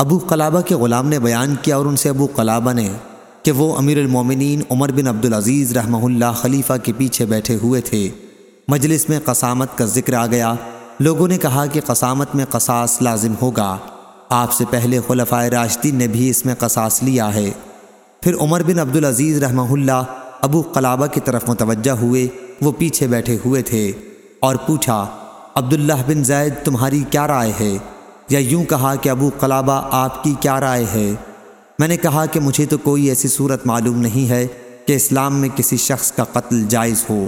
ابو قلابہ کے غلام نے بیان کیا اور ان سے ابو قلابہ نے کہ وہ امیر المومنین عمر بن عبدالعزیز رحمہ اللہ خلیفہ کے پیچھے بیٹھے ہوئے تھے۔ مجلس میں قسامت کا ذکر آ گیا۔ لوگوں نے کہا کہ قسامت میں قصاص لازم ہوگا۔ آپ سے پہلے خلفۂ راشدین نے بھی اس میں قصاص لیا ہے۔ پھر عمر بن عبدالعزیز رحمہ اللہ ابو قلابہ کی طرف متوجہ ہوئے۔ وہ پیچھے بیٹھے ہوئے تھے اور پوچھا، عبداللہ بن زید تمہاری کیا رائے ہے؟ یا یوں کہا کہ ابو قلابہ آپ کی کیا رائے ہے؟ میں نے کہا کہ مجھے تو کوئی ایسی صورت معلوم نہیں ہے کہ اسلام میں کسی شخص کا قتل جائز ہو،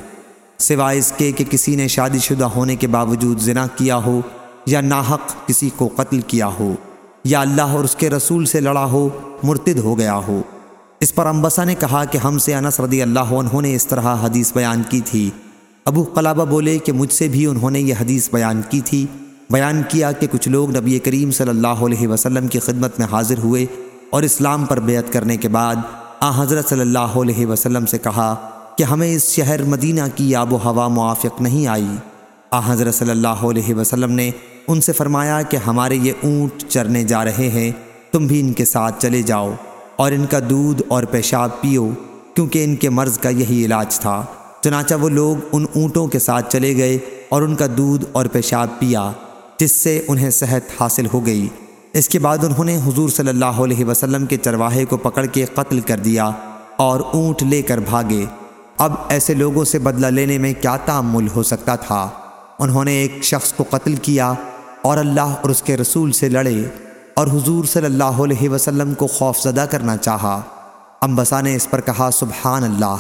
سوائے اس کے کہ کسی نے شادی شدہ ہونے کے باوجود زنا کیا ہو یا ناحق کسی کو قتل کیا ہو، یا اللہ اور اس کے رسول سے لڑا ہو، مرتد ہو گیا ہو۔ اس پر امبسا نے کہا کہ ہم سے انس رضی اللہ عنہ نے اس طرح حدیث بیان کی تھی۔ ابو قلابہ بولے کہ مجھ سے بھی انہوں نے یہ حدیث بیان کی تھی۔ بیان کیا کہ کچھ لوگ نبی کریم صلی اللہ علیہ وسلم کی خدمت میں حاضر ہوئے اور اسلام پر بیعت کرنے کے بعد آ حضرت صلی اللہ علیہ وسلم سے کہا کہ ہمیں اس شہر مدینہ کی آب و ہوا موافق نہیں آئی۔ آ حضرت صلی اللہ علیہ وسلم نے ان سے فرمایا کہ ہمارے یہ اونٹ چرنے جا رہے ہیں، تم بھی ان کے ساتھ چلے جاؤ اور ان کا دودھ اور پیشاب پیو، کیونکہ ان کے مرض کا یہی علاج تھا۔ چنانچہ وہ لوگ ان اونٹوں کے ساتھ چلے گئے اور ان کا دودھ اور پیشاب پیا۔ جس سے انہیں صحت حاصل ہو گئی۔ اس کے بعد انہوں نے حضور صلی اللہ علیہ وسلم کے چرواہے کو پکڑ کے قتل کر دیا اور اونٹ لے کر بھاگے۔ اب ایسے لوگوں سے بدلہ لینے میں کیا تعمل ہو سکتا تھا؟ انہوں نے ایک شخص کو قتل کیا اور اللہ اور اس کے رسول سے لڑے اور حضور صلی اللہ علیہ وسلم کو خوف زدہ کرنا چاہا۔ امبسا نے اس پر کہا، سبحان اللہ،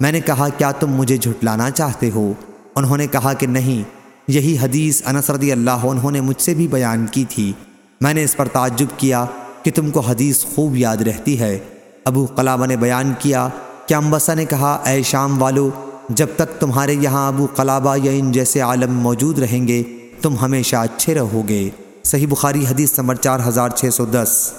میں نے کہا، کیا تم مجھے جھٹلانا چاہتے ہو؟ انہوں نے کہا کہ نہیں یہی حدیث انس رضی اللہ عنہ نے مجھ سے بھی بیان کی تھی۔ میں نے اس پر تعجب کیا کہ تم کو حدیث خوب یاد رہتی ہے۔ ابو قلابہ نے بیان کیا کہ امبسا نے کہا، اے شام والو، جب تک تمہارے یہاں ابو قلابہ یا ان جیسے عالم موجود رہیں گے، تم ہمیشہ اچھے رہو گے۔ صحیح بخاری حدیث نمبر چار ہزار چھ سو دس۔